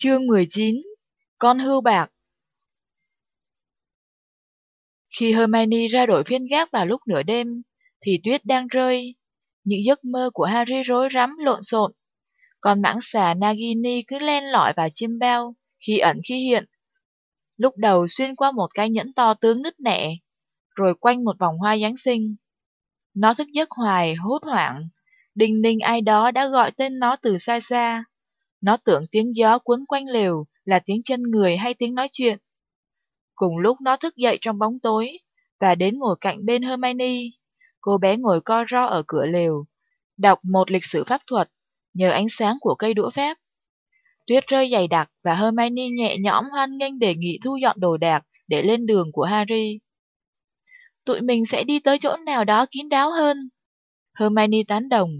Chương 19 Con hươu bạc Khi Hermione ra đội phiên gác vào lúc nửa đêm, thì tuyết đang rơi. Những giấc mơ của Harry rối rắm lộn xộn. Còn mãng xà Nagini cứ len lỏi vào chim bao, khi ẩn khi hiện. Lúc đầu xuyên qua một cái nhẫn to tướng nứt nẻ, rồi quanh một vòng hoa Giáng sinh. Nó thức giấc hoài, hốt hoảng, đình ninh ai đó đã gọi tên nó từ xa xa. Nó tưởng tiếng gió cuốn quanh lều là tiếng chân người hay tiếng nói chuyện. Cùng lúc nó thức dậy trong bóng tối và đến ngồi cạnh bên Hermione. Cô bé ngồi co ro ở cửa lều, đọc một lịch sử pháp thuật nhờ ánh sáng của cây đũa phép. Tuyết rơi dày đặc và Hermione nhẹ nhõm hoan nghênh đề nghị thu dọn đồ đạc để lên đường của Harry. Tụi mình sẽ đi tới chỗ nào đó kín đáo hơn. Hermione tán đồng,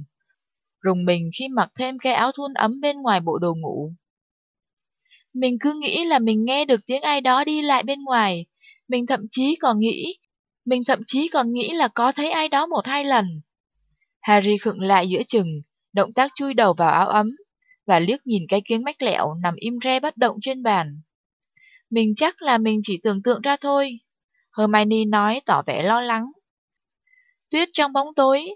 rùng mình khi mặc thêm cái áo thun ấm bên ngoài bộ đồ ngủ. Mình cứ nghĩ là mình nghe được tiếng ai đó đi lại bên ngoài, mình thậm chí còn nghĩ, mình thậm chí còn nghĩ là có thấy ai đó một hai lần. Harry khựng lại giữa chừng, động tác chui đầu vào áo ấm, và liếc nhìn cái kiếng mách lẹo nằm im re bất động trên bàn. Mình chắc là mình chỉ tưởng tượng ra thôi. Hermione nói tỏ vẻ lo lắng. Tuyết trong bóng tối,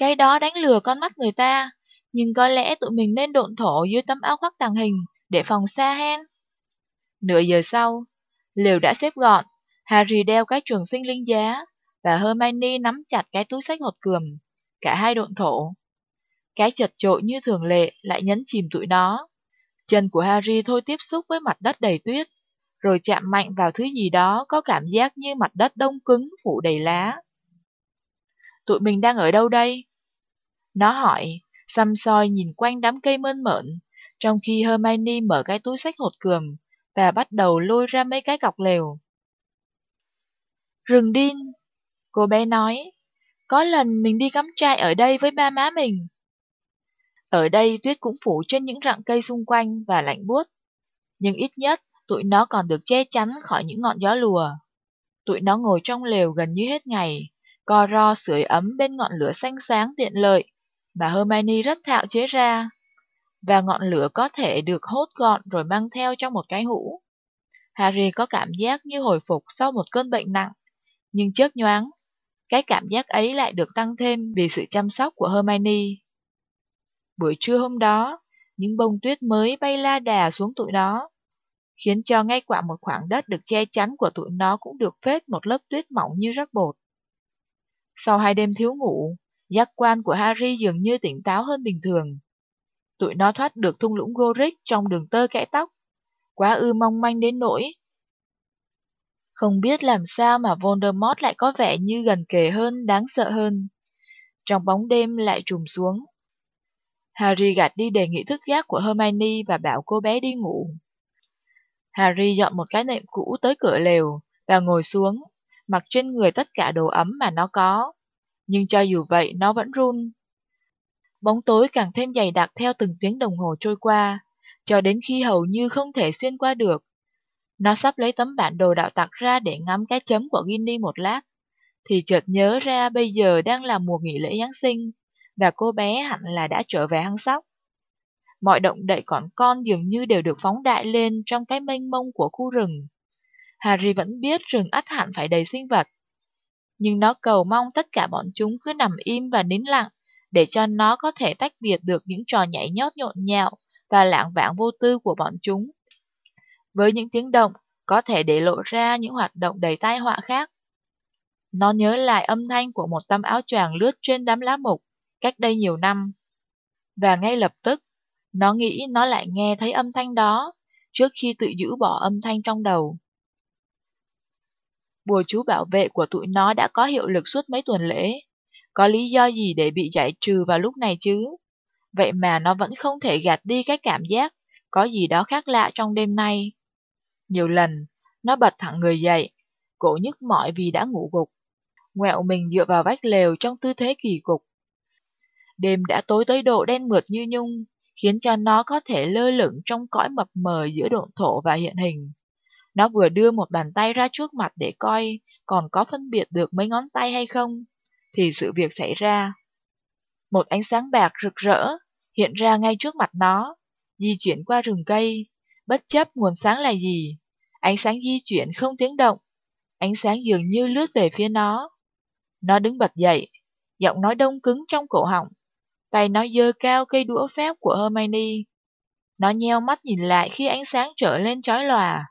cái đó đánh lừa con mắt người ta, nhưng có lẽ tụi mình nên độn thổ dưới tấm áo khoác tàng hình để phòng xa hen. Nửa giờ sau, lều đã xếp gọn, Harry đeo cái trường sinh linh giá và Hermione nắm chặt cái túi sách hột cườm, cả hai độn thổ. Cái chật trội như thường lệ lại nhấn chìm tụi nó. Chân của Harry thôi tiếp xúc với mặt đất đầy tuyết, rồi chạm mạnh vào thứ gì đó có cảm giác như mặt đất đông cứng phủ đầy lá. Tụi mình đang ở đâu đây? Nó hỏi, xăm soi nhìn quanh đám cây mơn mởn, trong khi Hermione mở cái túi sách hột cườm và bắt đầu lôi ra mấy cái cọc lều. Rừng điên, cô bé nói, có lần mình đi cắm trại ở đây với ba má mình. Ở đây tuyết cũng phủ trên những rặng cây xung quanh và lạnh buốt, nhưng ít nhất tụi nó còn được che chắn khỏi những ngọn gió lùa. Tụi nó ngồi trong lều gần như hết ngày, co ro sưởi ấm bên ngọn lửa xanh sáng tiện lợi mà Hermione rất thạo chế ra. Và ngọn lửa có thể được hốt gọn rồi mang theo trong một cái hũ. Harry có cảm giác như hồi phục sau một cơn bệnh nặng, nhưng chớp nhoáng, cái cảm giác ấy lại được tăng thêm vì sự chăm sóc của Hermione. Buổi trưa hôm đó, những bông tuyết mới bay la đà xuống tụi nó, khiến cho ngay quả một khoảng đất được che chắn của tụi nó cũng được phết một lớp tuyết mỏng như rắc bột. Sau hai đêm thiếu ngủ, giác quan của Harry dường như tỉnh táo hơn bình thường. Tụi nó thoát được thung lũng Gorick trong đường tơ kẽ tóc, quá ư mong manh đến nỗi. Không biết làm sao mà Voldemort lại có vẻ như gần kề hơn, đáng sợ hơn. Trong bóng đêm lại trùm xuống. Harry gạt đi đề nghị thức giác của Hermione và bảo cô bé đi ngủ. Harry dọn một cái nệm cũ tới cửa lều và ngồi xuống, mặc trên người tất cả đồ ấm mà nó có. Nhưng cho dù vậy, nó vẫn run. Bóng tối càng thêm dày đặc theo từng tiếng đồng hồ trôi qua, cho đến khi hầu như không thể xuyên qua được. Nó sắp lấy tấm bản đồ đạo tặc ra để ngắm cái chấm của Ginny một lát, thì chợt nhớ ra bây giờ đang là mùa nghỉ lễ Giáng sinh, và cô bé hẳn là đã trở về hăng sóc. Mọi động đậy còn con dường như đều được phóng đại lên trong cái mênh mông của khu rừng. Harry vẫn biết rừng ắt hẳn phải đầy sinh vật. Nhưng nó cầu mong tất cả bọn chúng cứ nằm im và nín lặng để cho nó có thể tách biệt được những trò nhảy nhót nhộn nhạo và lạng vạng vô tư của bọn chúng. Với những tiếng động, có thể để lộ ra những hoạt động đầy tai họa khác. Nó nhớ lại âm thanh của một tấm áo choàng lướt trên đám lá mục cách đây nhiều năm. Và ngay lập tức, nó nghĩ nó lại nghe thấy âm thanh đó trước khi tự giữ bỏ âm thanh trong đầu. Bùa chú bảo vệ của tụi nó đã có hiệu lực suốt mấy tuần lễ. Có lý do gì để bị giải trừ vào lúc này chứ? Vậy mà nó vẫn không thể gạt đi cái cảm giác có gì đó khác lạ trong đêm nay. Nhiều lần, nó bật thẳng người dậy, cổ nhức mỏi vì đã ngủ gục. Ngoẹo mình dựa vào vách lều trong tư thế kỳ cục. Đêm đã tối tới độ đen mượt như nhung, khiến cho nó có thể lơ lửng trong cõi mập mờ giữa độn thổ và hiện hình. Nó vừa đưa một bàn tay ra trước mặt để coi còn có phân biệt được mấy ngón tay hay không, thì sự việc xảy ra. Một ánh sáng bạc rực rỡ hiện ra ngay trước mặt nó, di chuyển qua rừng cây, Bất chấp nguồn sáng là gì, ánh sáng di chuyển không tiếng động. Ánh sáng dường như lướt về phía nó. Nó đứng bật dậy, giọng nói đông cứng trong cổ họng. Tay nó dơ cao cây đũa phép của Hermione. Nó nheo mắt nhìn lại khi ánh sáng trở lên chói lòa.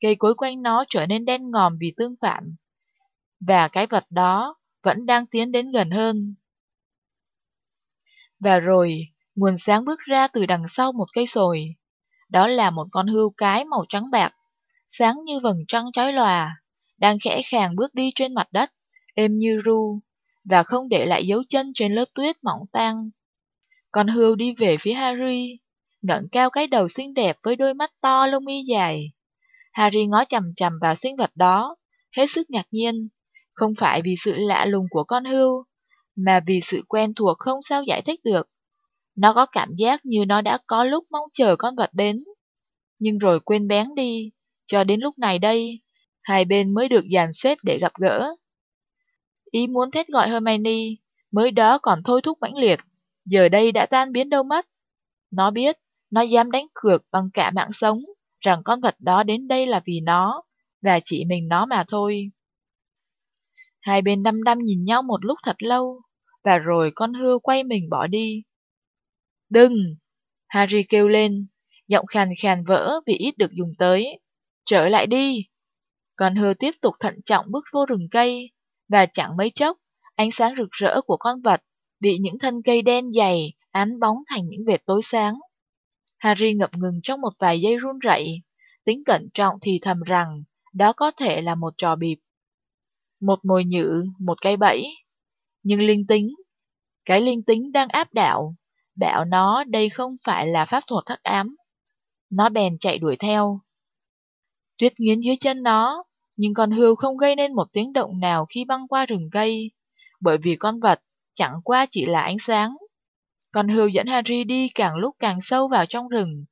Cây cối quanh nó trở nên đen ngòm vì tương phản. Và cái vật đó vẫn đang tiến đến gần hơn. Và rồi, nguồn sáng bước ra từ đằng sau một cây sồi. Đó là một con hươu cái màu trắng bạc, sáng như vầng trăng chói lòa, đang khẽ khàng bước đi trên mặt đất, êm như ru, và không để lại dấu chân trên lớp tuyết mỏng tang. Con hươu đi về phía Harry, ngẩng cao cái đầu xinh đẹp với đôi mắt to lông mi dài. Harry ngó chằm chằm vào sinh vật đó, hết sức ngạc nhiên, không phải vì sự lạ lùng của con hươu, mà vì sự quen thuộc không sao giải thích được. Nó có cảm giác như nó đã có lúc mong chờ con vật đến, nhưng rồi quên bén đi, cho đến lúc này đây, hai bên mới được dàn xếp để gặp gỡ. Ý muốn thét gọi Hermione, mới đó còn thôi thúc mãnh liệt, giờ đây đã tan biến đâu mất. Nó biết, nó dám đánh cược bằng cả mạng sống, rằng con vật đó đến đây là vì nó, và chỉ mình nó mà thôi. Hai bên đăm đăm nhìn nhau một lúc thật lâu, và rồi con hươu quay mình bỏ đi. Đừng! Harry kêu lên, giọng khàn khàn vỡ vì ít được dùng tới. Trở lại đi! Con hươu tiếp tục thận trọng bước vô rừng cây, và chẳng mấy chốc, ánh sáng rực rỡ của con vật bị những thân cây đen dày án bóng thành những vệt tối sáng. Harry ngập ngừng trong một vài giây run rẩy, tính cẩn trọng thì thầm rằng đó có thể là một trò bịp. Một mồi nhự, một cây bẫy. Nhưng linh tính, cái linh tính đang áp đảo, bảo nó đây không phải là pháp thuật thất ám. Nó bèn chạy đuổi theo. Tuyết nghiến dưới chân nó, nhưng con hươu không gây nên một tiếng động nào khi băng qua rừng cây, bởi vì con vật chẳng qua chỉ là ánh sáng. Con hươu dẫn Harry đi càng lúc càng sâu vào trong rừng,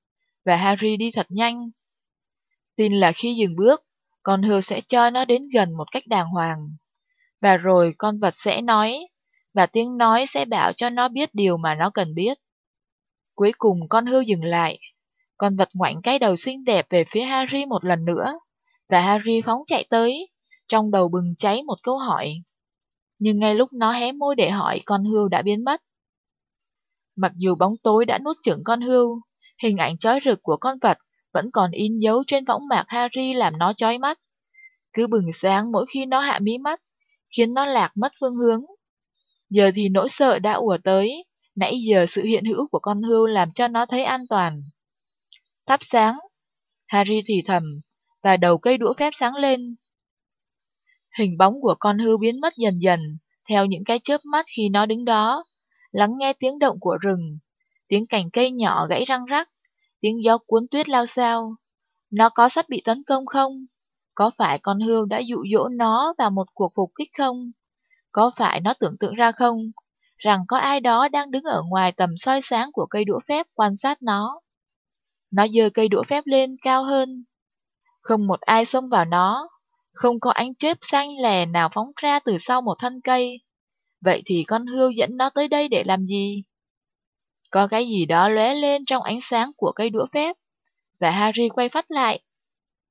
và Harry đi thật nhanh. Tin là khi dừng bước, con hươu sẽ cho nó đến gần một cách đàng hoàng. Và rồi con vật sẽ nói, và tiếng nói sẽ bảo cho nó biết điều mà nó cần biết. Cuối cùng con hươu dừng lại. Con vật ngoảnh cái đầu xinh đẹp về phía Harry một lần nữa, và Harry phóng chạy tới, trong đầu bừng cháy một câu hỏi. Nhưng ngay lúc nó hé môi để hỏi, con hươu đã biến mất. Mặc dù bóng tối đã nuốt chửng con hươu, hình ảnh chói rực của con vật vẫn còn in dấu trên võng mạc Harry làm nó chói mắt. Cứ bừng sáng mỗi khi nó hạ mí mắt, khiến nó lạc mất phương hướng. Giờ thì nỗi sợ đã ùa tới, nãy giờ sự hiện hữu của con hươu làm cho nó thấy an toàn. Thắp sáng, Harry thì thầm, và đầu cây đũa phép sáng lên. Hình bóng của con hươu biến mất dần dần, theo những cái chớp mắt khi nó đứng đó, lắng nghe tiếng động của rừng, tiếng cành cây nhỏ gãy răng rắc, tiếng gió cuốn tuyết lao sao. Nó có sắp bị tấn công không? Có phải con hươu đã dụ dỗ nó vào một cuộc phục kích không? Có phải nó tưởng tượng ra không? Rằng có ai đó đang đứng ở ngoài tầm soi sáng của cây đũa phép quan sát nó. Nó giơ cây đũa phép lên cao hơn. Không một ai xông vào nó. Không có ánh chớp xanh lè nào phóng ra từ sau một thân cây. Vậy thì con hươu dẫn nó tới đây để làm gì? Có cái gì đó lóe lên trong ánh sáng của cây đũa phép. Và Harry quay phát lại.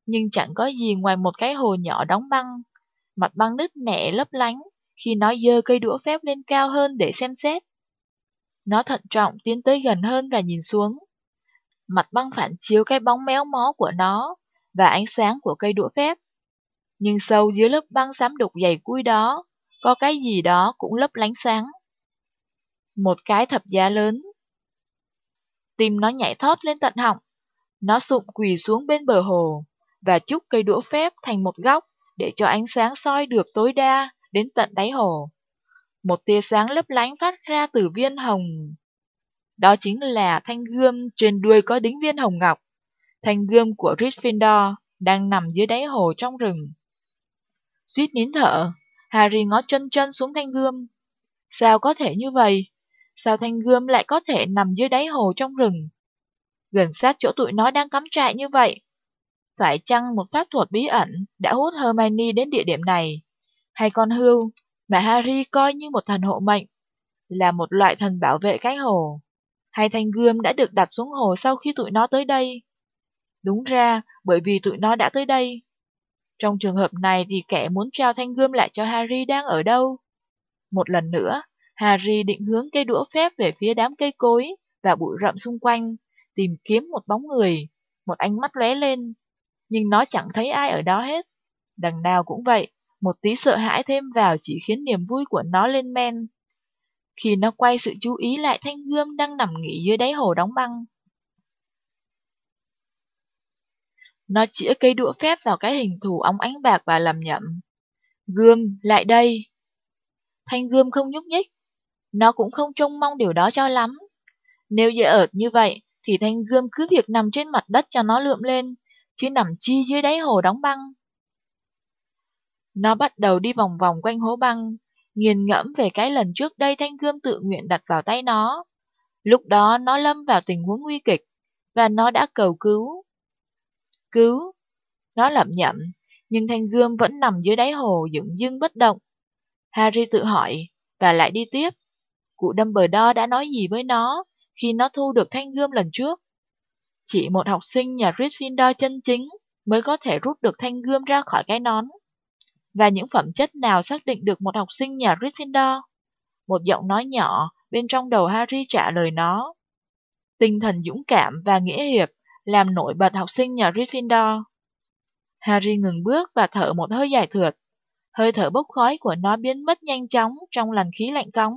Nhưng chẳng có gì ngoài một cái hồ nhỏ đóng băng. Mặt băng nứt nẻ lấp lánh khi nó dơ cây đũa phép lên cao hơn để xem xét. Nó thận trọng tiến tới gần hơn và nhìn xuống. Mặt băng phản chiếu cái bóng méo mó của nó và ánh sáng của cây đũa phép. Nhưng sâu dưới lớp băng xám đục dày cui đó, có cái gì đó cũng lấp lánh sáng. Một cái thập giá lớn. Tim nó nhảy thót lên tận họng. Nó sụm quỳ xuống bên bờ hồ và chúc cây đũa phép thành một góc để cho ánh sáng soi được tối đa đến tận đáy hồ. Một tia sáng lấp lánh phát ra từ viên hồng. Đó chính là thanh gươm trên đuôi có đính viên hồng ngọc. Thanh gươm của Gryffindor đang nằm dưới đáy hồ trong rừng. Suýt nín thở, Harry ngó chân chân xuống thanh gươm. Sao có thể như vậy? Sao thanh gươm lại có thể nằm dưới đáy hồ trong rừng? Gần sát chỗ tụi nó đang cắm trại như vậy. Phải chăng một pháp thuật bí ẩn đã hút Hermione đến địa điểm này? Hay con hươu mà Harry coi như một thần hộ mệnh, là một loại thần bảo vệ cái hồ? Hay thanh gươm đã được đặt xuống hồ sau khi tụi nó tới đây? Đúng ra, bởi vì tụi nó đã tới đây. Trong trường hợp này thì kẻ muốn trao thanh gươm lại cho Harry đang ở đâu? Một lần nữa, Harry định hướng cây đũa phép về phía đám cây cối và bụi rậm xung quanh, tìm kiếm một bóng người, một ánh mắt lóe lên. Nhưng nó chẳng thấy ai ở đó hết. Đằng nào cũng vậy, một tí sợ hãi thêm vào chỉ khiến niềm vui của nó lên men. Khi nó quay sự chú ý lại thanh gươm đang nằm nghỉ dưới đáy hồ đóng băng. Nó chĩa cây đũa phép vào cái hình thù óng ánh bạc và lầm nhậm. Gươm, lại đây! Thanh gươm không nhúc nhích. Nó cũng không trông mong điều đó cho lắm. Nếu dễ ợt như vậy, thì thanh gươm cứ việc nằm trên mặt đất cho nó lượm lên, chứ nằm chi dưới đáy hồ đóng băng. Nó bắt đầu đi vòng vòng quanh hố băng, nghiền ngẫm về cái lần trước đây thanh gươm tự nguyện đặt vào tay nó. Lúc đó nó lâm vào tình huống nguy kịch, và nó đã cầu cứu. Cứu! Nó lẩm nhẩm, nhưng thanh gươm vẫn nằm dưới đáy hồ dựng dưng bất động. Harry tự hỏi, và lại đi tiếp. Cụ Dumbledore đã nói gì với nó khi nó thu được thanh gươm lần trước? Chỉ một học sinh nhà Gryffindor chân chính mới có thể rút được thanh gươm ra khỏi cái nón. Và những phẩm chất nào xác định được một học sinh nhà Gryffindor? Một giọng nói nhỏ bên trong đầu Harry trả lời nó. Tinh thần dũng cảm và nghĩa hiệp làm nổi bật học sinh nhà Gryffindor. Harry ngừng bước và thở một hơi dài thượt. Hơi thở bốc khói của nó biến mất nhanh chóng trong làn khí lạnh cóng.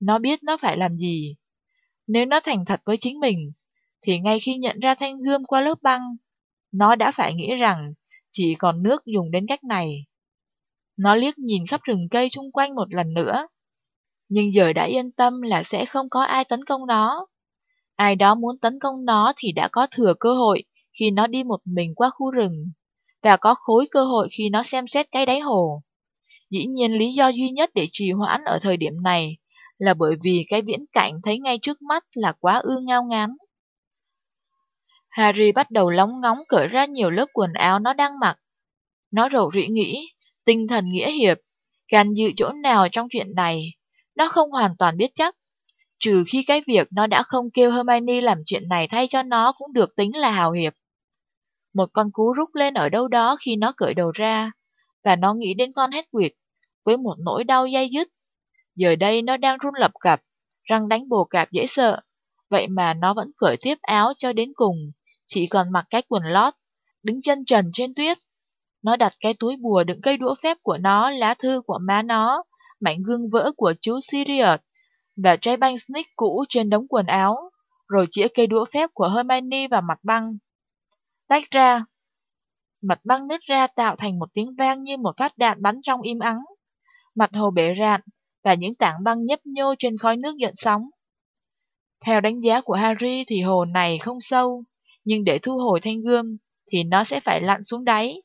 Nó biết nó phải làm gì. Nếu nó thành thật với chính mình, thì ngay khi nhận ra thanh gươm qua lớp băng, nó đã phải nghĩ rằng chỉ còn nước dùng đến cách này. Nó liếc nhìn khắp rừng cây xung quanh một lần nữa. Nhưng giờ đã yên tâm là sẽ không có ai tấn công nó. Ai đó muốn tấn công nó thì đã có thừa cơ hội khi nó đi một mình qua khu rừng, và có khối cơ hội khi nó xem xét cái đáy hồ. Dĩ nhiên lý do duy nhất để trì hoãn ở thời điểm này là bởi vì cái viễn cảnh thấy ngay trước mắt là quá ư ngao ngán. Harry bắt đầu lóng ngóng cởi ra nhiều lớp quần áo nó đang mặc. Nó rầu rĩ nghĩ, tinh thần nghĩa hiệp, can dự chỗ nào trong chuyện này, nó không hoàn toàn biết chắc. Trừ khi cái việc nó đã không kêu Hermione làm chuyện này thay cho nó cũng được tính là hào hiệp. Một con cú rút lên ở đâu đó khi nó cởi đầu ra, và nó nghĩ đến con Hedwig với một nỗi đau dây dứt. Giờ đây nó đang run lập cặp, răng đánh bồ cạp dễ sợ, vậy mà nó vẫn cởi tiếp áo cho đến cùng, chỉ còn mặc cái quần lót, đứng chân trần trên tuyết. Nó đặt cái túi bùa đựng cây đũa phép của nó, lá thư của má nó, mảnh gương vỡ của chú Sirius và trái banh snick cũ trên đống quần áo, rồi chĩa cây đũa phép của Hermione vào mặt băng. Tách ra. Mặt băng nứt ra tạo thành một tiếng vang như một phát đạn bắn trong im ắng. Mặt hồ bể rạn và những tảng băng nhấp nhô trên khói nước giận sóng. Theo đánh giá của Harry thì hồ này không sâu, nhưng để thu hồi thanh gươm thì nó sẽ phải lặn xuống đáy.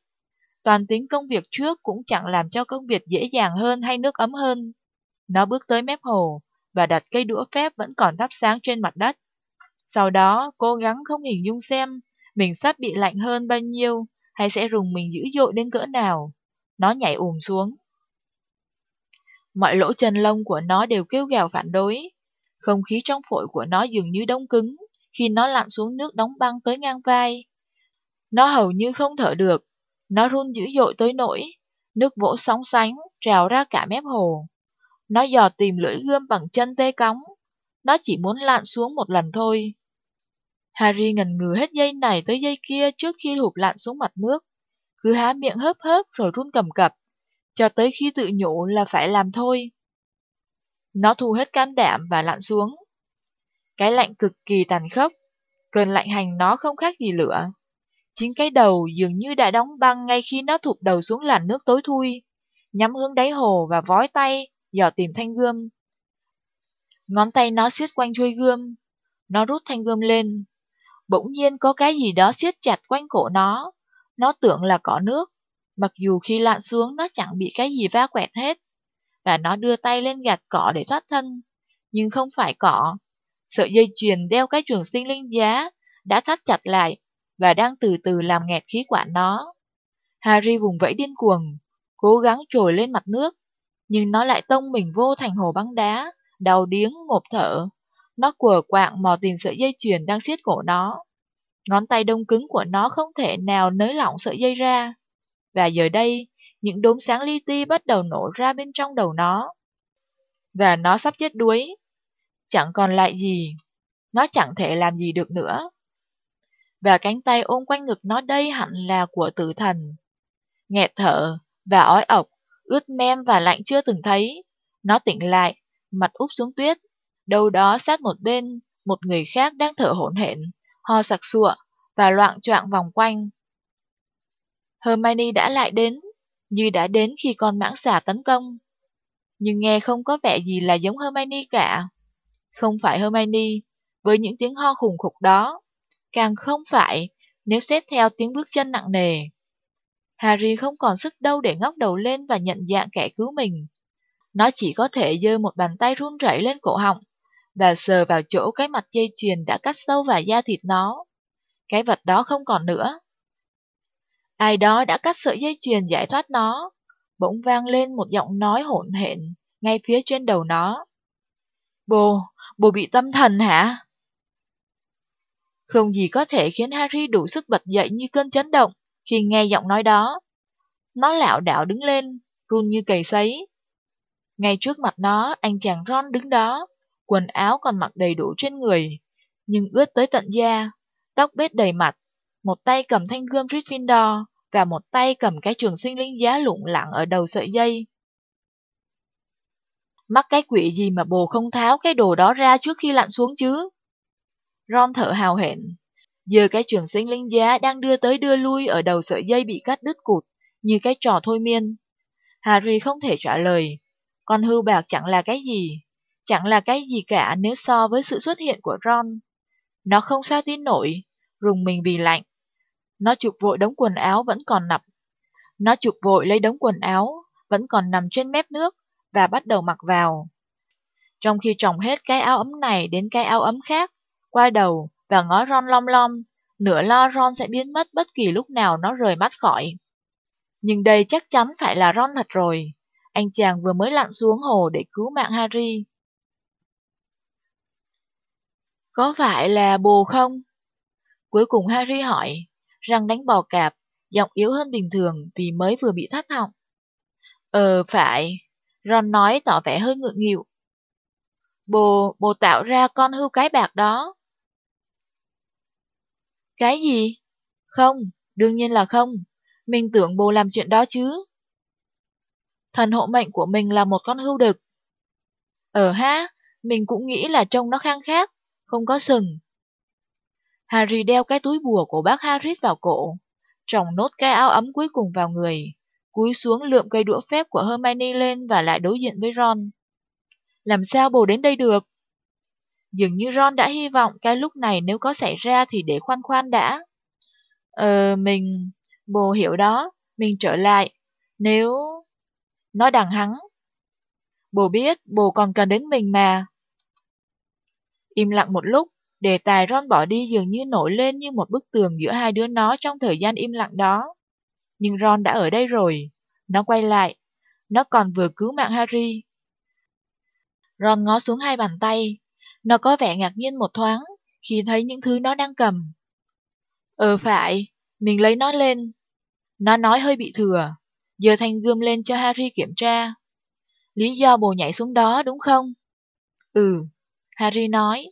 Toàn tính công việc trước cũng chẳng làm cho công việc dễ dàng hơn hay nước ấm hơn. Nó bước tới mép hồ và đặt cây đũa phép vẫn còn thắp sáng trên mặt đất. Sau đó, cố gắng không hình dung xem mình sắp bị lạnh hơn bao nhiêu hay sẽ rùng mình dữ dội đến cỡ nào. Nó nhảy ùm xuống. Mọi lỗ chân lông của nó đều kêu gào phản đối. Không khí trong phổi của nó dường như đông cứng khi nó lặn xuống nước đóng băng tới ngang vai. Nó hầu như không thở được, nó run dữ dội tới nỗi, nước vỗ sóng sánh, trào ra cả mép hồ. Nó dò tìm lưỡi gươm bằng chân tê cóng, nó chỉ muốn lặn xuống một lần thôi. Harry ngần ngừ hết dây này tới dây kia trước khi hụp lặn xuống mặt nước. Cứ há miệng hớp hớp rồi run cầm cập, cho tới khi tự nhủ là phải làm thôi. Nó thu hết can đảm và lặn xuống. Cái lạnh cực kỳ tàn khốc, cơn lạnh hành nó không khác gì lửa. Chính cái đầu dường như đã đóng băng ngay khi nó thụp đầu xuống làn nước tối thui, nhắm hướng đáy hồ và vói tay, dò tìm thanh gươm. Ngón tay nó siết quanh chuôi gươm, nó rút thanh gươm lên. Bỗng nhiên có cái gì đó siết chặt quanh cổ nó, nó tưởng là cỏ nước, mặc dù khi lặn xuống nó chẳng bị cái gì va quẹt hết. Và nó đưa tay lên gạt cỏ để thoát thân, nhưng không phải cỏ. Sợi dây chuyền đeo cái trường sinh linh giá đã thắt chặt lại và đang từ từ làm nghẹt khí quản nó. Harry vùng vẫy điên cuồng, cố gắng trồi lên mặt nước, nhưng nó lại tông mình vô thành hồ băng đá, đau điếng, ngộp thở. Nó quờ quạng mò tìm sợi dây chuyền đang siết cổ nó. Ngón tay đông cứng của nó không thể nào nới lỏng sợi dây ra. Và giờ đây, những đốm sáng li ti bắt đầu nổ ra bên trong đầu nó. Và nó sắp chết đuối. Chẳng còn lại gì. Nó chẳng thể làm gì được nữa. Và cánh tay ôm quanh ngực nó đây hẳn là của tử thần. Nghẹt thở và ói ọc, ướt mem và lạnh chưa từng thấy. Nó tỉnh lại, mặt úp xuống tuyết. Đâu đó sát một bên, một người khác đang thở hổn hển, ho sặc sụa và loạn choạng vòng quanh. Hermione đã lại đến, như đã đến khi con mãng xà tấn công. Nhưng nghe không có vẻ gì là giống Hermione cả. Không phải Hermione, với những tiếng ho khủng khục đó. Càng không phải, nếu xét theo tiếng bước chân nặng nề. Harry không còn sức đâu để ngóc đầu lên và nhận dạng kẻ cứu mình. Nó chỉ có thể giơ một bàn tay run rẩy lên cổ họng và sờ vào chỗ cái mặt dây chuyền đã cắt sâu vào da thịt nó. Cái vật đó không còn nữa. Ai đó đã cắt sợi dây chuyền giải thoát nó. Bỗng vang lên một giọng nói hỗn hện ngay phía trên đầu nó. Bồ, bồ bị tâm thần hả? Không gì có thể khiến Harry đủ sức bật dậy như cơn chấn động khi nghe giọng nói đó. Nó lảo đảo đứng lên, run như cầy sấy. Ngay trước mặt nó, anh chàng Ron đứng đó, quần áo còn mặc đầy đủ trên người, nhưng ướt tới tận da, tóc bết đầy mặt, một tay cầm thanh gươm Gryffindor và một tay cầm cái trường sinh linh giá lụng lặng ở đầu sợi dây. Mắc cái quỷ gì mà bồ không tháo cái đồ đó ra trước khi lặn xuống chứ? Ron thở hào hẹn. Giờ cái trường sinh linh giá đang đưa tới đưa lui ở đầu sợi dây bị cắt đứt cụt, như cái trò thôi miên. Harry không thể trả lời. Con hưu bạc chẳng là cái gì, chẳng là cái gì cả nếu so với sự xuất hiện của Ron. Nó không sao tin nổi, rùng mình vì lạnh. Nó chụp vội đống quần áo vẫn còn nằm. Nó chụp vội lấy đống quần áo, vẫn còn nằm trên mép nước, và bắt đầu mặc vào. Trong khi trồng hết cái áo ấm này đến cái áo ấm khác, qua đầu và ngó Ron lom lom, nửa lo Ron sẽ biến mất bất kỳ lúc nào nó rời mắt khỏi. Nhưng đây chắc chắn phải là Ron thật rồi. Anh chàng vừa mới lặn xuống hồ để cứu mạng Harry. Có phải là bồ không? Cuối cùng Harry hỏi, răng đánh bò cạp, giọng yếu hơn bình thường vì mới vừa bị thắt họng. Ờ, phải. Ron nói tỏ vẻ hơi ngượng nghịu. Bồ, bồ tạo ra con hưu cái bạc đó. Cái gì? Không, đương nhiên là không. Mình tưởng bồ làm chuyện đó chứ. Thần hộ mệnh của mình là một con hưu đực. Ờ ha, mình cũng nghĩ là trông nó khang khác, không có sừng. Harry đeo cái túi bùa của bác Harris vào cổ, trồng nốt cái áo ấm cuối cùng vào người, cúi xuống lượm cây đũa phép của Hermione lên và lại đối diện với Ron. Làm sao bồ đến đây được? Dường như Ron đã hy vọng cái lúc này nếu có xảy ra thì để khoan khoan đã. Ờ, mình... Bồ hiểu đó, mình trở lại. Nếu... Nó đằng hắn Bồ biết, bồ còn cần đến mình mà. Im lặng một lúc, đề tài Ron bỏ đi dường như nổi lên như một bức tường giữa hai đứa nó trong thời gian im lặng đó. Nhưng Ron đã ở đây rồi. Nó quay lại. Nó còn vừa cứu mạng Harry. Ron ngó xuống hai bàn tay. Nó có vẻ ngạc nhiên một thoáng khi thấy những thứ nó đang cầm. Ờ phải, mình lấy nó lên. Nó nói hơi bị thừa. Giờ thanh gươm lên cho Harry kiểm tra. Lý do bồ nhảy xuống đó đúng không? Ừ, Harry nói.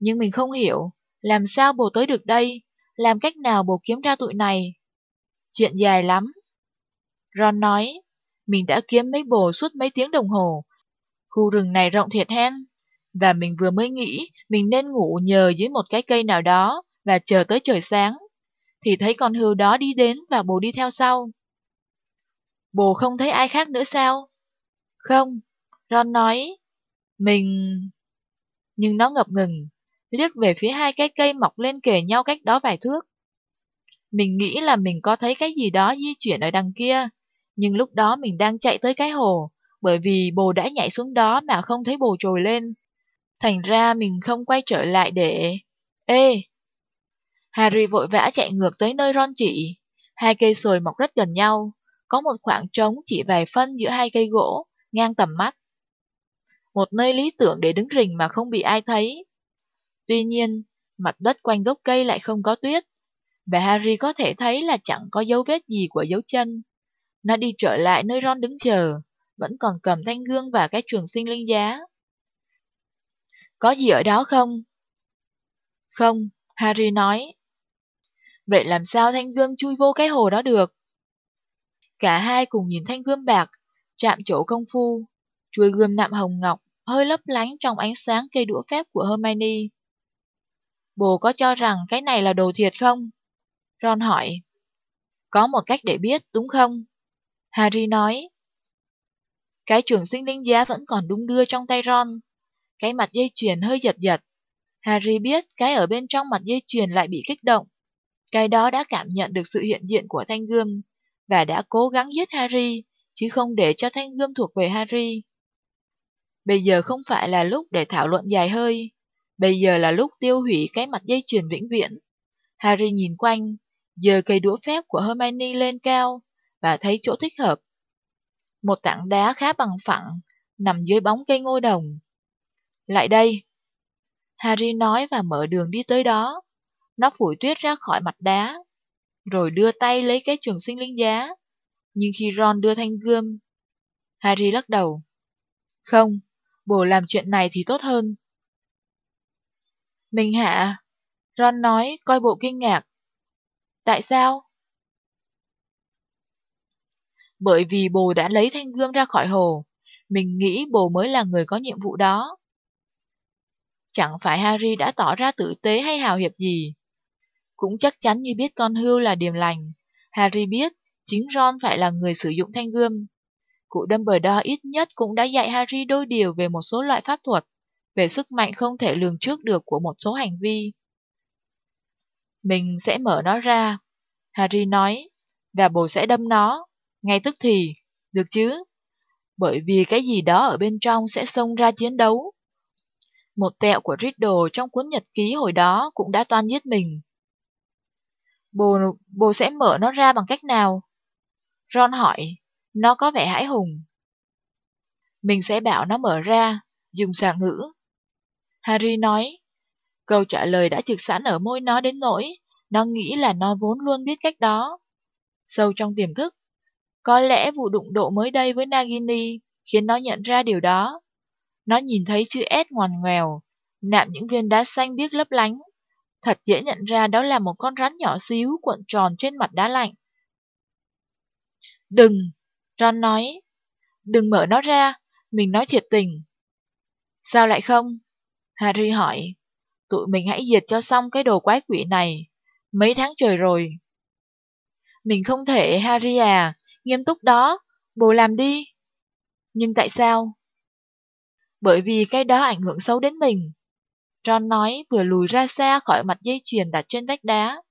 Nhưng mình không hiểu, làm sao bồ tới được đây? Làm cách nào bồ kiếm ra tụi này? Chuyện dài lắm. Ron nói, mình đã kiếm mấy bồ suốt mấy tiếng đồng hồ. Khu rừng này rộng thiệt hen. Và mình vừa mới nghĩ mình nên ngủ nhờ dưới một cái cây nào đó và chờ tới trời sáng. Thì thấy con hươu đó đi đến và bồ đi theo sau. Bồ không thấy ai khác nữa sao? Không, Ron nói. Mình... Nhưng nó ngập ngừng, liếc về phía hai cái cây mọc lên kề nhau cách đó vài thước. Mình nghĩ là mình có thấy cái gì đó di chuyển ở đằng kia, nhưng lúc đó mình đang chạy tới cái hồ, bởi vì bồ đã nhảy xuống đó mà không thấy bồ trồi lên. Thành ra mình không quay trở lại để... Ê! Harry vội vã chạy ngược tới nơi Ron chỉ. Hai cây sồi mọc rất gần nhau, có một khoảng trống chỉ vài phân giữa hai cây gỗ, ngang tầm mắt. Một nơi lý tưởng để đứng rình mà không bị ai thấy. Tuy nhiên, Mặt đất quanh gốc cây lại không có tuyết, và Harry có thể thấy là chẳng có dấu vết gì của dấu chân. Nó đi trở lại nơi Ron đứng chờ, vẫn còn cầm thanh gương và cái trường sinh linh giá. Có gì ở đó không? Không, Harry nói. Vậy làm sao thanh gươm chui vô cái hồ đó được? Cả hai cùng nhìn thanh gươm bạc, chạm chỗ công phu. Chuôi gươm nạm hồng ngọc, hơi lấp lánh trong ánh sáng cây đũa phép của Hermione. Bồ có cho rằng cái này là đồ thiệt không? Ron hỏi. Có một cách để biết, đúng không? Harry nói. Cái trường sinh linh giá vẫn còn đung đưa trong tay Ron. Cái mặt dây chuyền hơi giật giật. Harry biết cái ở bên trong mặt dây chuyền lại bị kích động. Cái đó đã cảm nhận được sự hiện diện của thanh gươm và đã cố gắng giết Harry, chứ không để cho thanh gươm thuộc về Harry. Bây giờ không phải là lúc để thảo luận dài hơi. Bây giờ là lúc tiêu hủy cái mặt dây chuyền vĩnh viễn. Harry nhìn quanh, giơ cây đũa phép của Hermione lên cao và thấy chỗ thích hợp. Một tảng đá khá bằng phẳng, nằm dưới bóng cây ngôi đồng. Lại đây. Harry nói và mở đường đi tới đó. Nó phủi tuyết ra khỏi mặt đá, rồi đưa tay lấy cái trường sinh linh giá. Nhưng khi Ron đưa thanh gươm, Harry lắc đầu. Không, bồ làm chuyện này thì tốt hơn. Mình hạ. Ron nói, coi bộ kinh ngạc. Tại sao? Bởi vì bồ đã lấy thanh gươm ra khỏi hồ. Mình nghĩ bồ mới là người có nhiệm vụ đó. Chẳng phải Harry đã tỏ ra tử tế hay hào hiệp gì. Cũng chắc chắn như biết con hươu là điềm lành. Harry biết chính Ron phải là người sử dụng thanh gươm. Cụ Dumbledore ít nhất cũng đã dạy Harry đôi điều về một số loại pháp thuật, về sức mạnh không thể lường trước được của một số hành vi. Mình sẽ mở nó ra, Harry nói, và bồ sẽ đâm nó, ngay tức thì, được chứ? Bởi vì cái gì đó ở bên trong sẽ xông ra chiến đấu. Một tẹo của Riddle trong cuốn nhật ký hồi đó cũng đã toan giết mình. Bồ, bồ sẽ mở nó ra bằng cách nào? Ron hỏi, nó có vẻ hãi hùng. Mình sẽ bảo nó mở ra, dùng xà ngữ. Harry nói, câu trả lời đã trực sẵn ở môi nó đến nỗi, nó nghĩ là nó vốn luôn biết cách đó. Sâu trong tiềm thức, có lẽ vụ đụng độ mới đây với Nagini khiến nó nhận ra điều đó. Nó nhìn thấy chữ S ngoằn ngoèo, nạm những viên đá xanh biếc lấp lánh. Thật dễ nhận ra đó là một con rắn nhỏ xíu cuộn tròn trên mặt đá lạnh. Đừng, Ron nói. Đừng mở nó ra, mình nói thiệt tình. Sao lại không? Harry hỏi. Tụi mình hãy diệt cho xong cái đồ quái quỷ này. Mấy tháng trời rồi. Mình không thể, Harry à. Nghiêm túc đó. Bồ làm đi. Nhưng tại sao? Bởi vì cái đó ảnh hưởng xấu đến mình. Ron nói vừa lùi ra xa khỏi mặt dây chuyền đặt trên vách đá.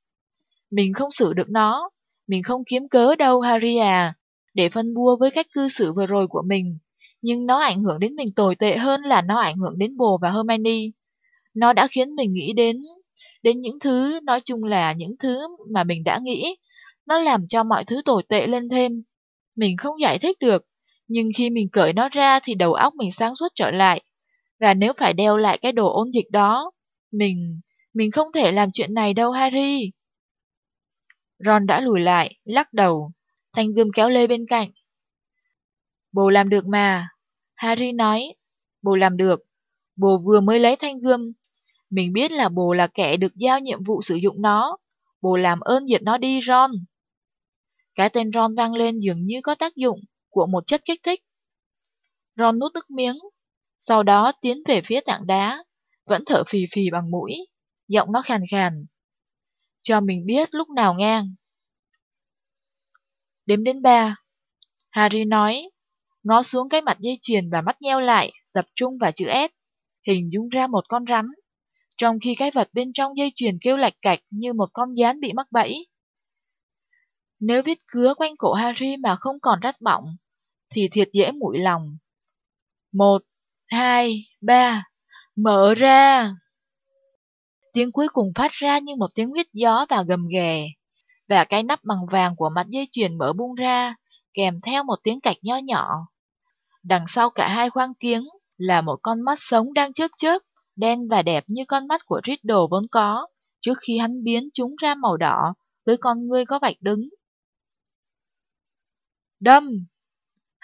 Mình không xử được nó. Mình không kiếm cớ đâu, Harry à để phân bua với cách cư xử vừa rồi của mình, nhưng nó ảnh hưởng đến mình tồi tệ hơn là nó ảnh hưởng đến bồ và Hermione. Nó đã khiến mình nghĩ đến đến những thứ, nói chung là những thứ mà mình đã nghĩ. Nó làm cho mọi thứ tồi tệ lên thêm. Mình không giải thích được, nhưng khi mình cởi nó ra thì đầu óc mình sáng suốt trở lại. Và nếu phải đeo lại cái đồ ôn dịch đó, mình, mình không thể làm chuyện này đâu Harry. Ron đã lùi lại, lắc đầu, Thanh gươm kéo lê bên cạnh. Bồ làm được mà. Harry nói. Bồ làm được. Bồ vừa mới lấy thanh gươm. Mình biết là bồ là kẻ được giao nhiệm vụ sử dụng nó. Bồ làm ơn diệt nó đi Ron. Cái tên Ron vang lên dường như có tác dụng của một chất kích thích. Ron nuốt nước miếng, sau đó tiến về phía tảng đá, vẫn thở phì phì bằng mũi, giọng nó khàn khàn. Cho mình biết lúc nào ngang. Đếm đến ba. Harry nói, ngó xuống cái mặt dây chuyền và mắt nheo lại, tập trung vào chữ S, hình dung ra một con rắn. Trong khi cái vật bên trong dây chuyền kêu lạch cạch như một con gián bị mắc bẫy. Nếu viết cứa quanh cổ Harry mà không còn rách bọng, thì thiệt dễ mũi lòng. Một, hai, ba, mở ra! Tiếng cuối cùng phát ra như một tiếng huyết gió và gầm ghè và cái nắp bằng vàng của mặt dây chuyền mở bung ra, kèm theo một tiếng cạch nho nhỏ. Đằng sau cả hai khoang kiếng là một con mắt sống đang chớp chớp, đen và đẹp như con mắt của Riddle vốn có, trước khi hắn biến chúng ra màu đỏ, với con ngươi có vạch đứng. Đâm!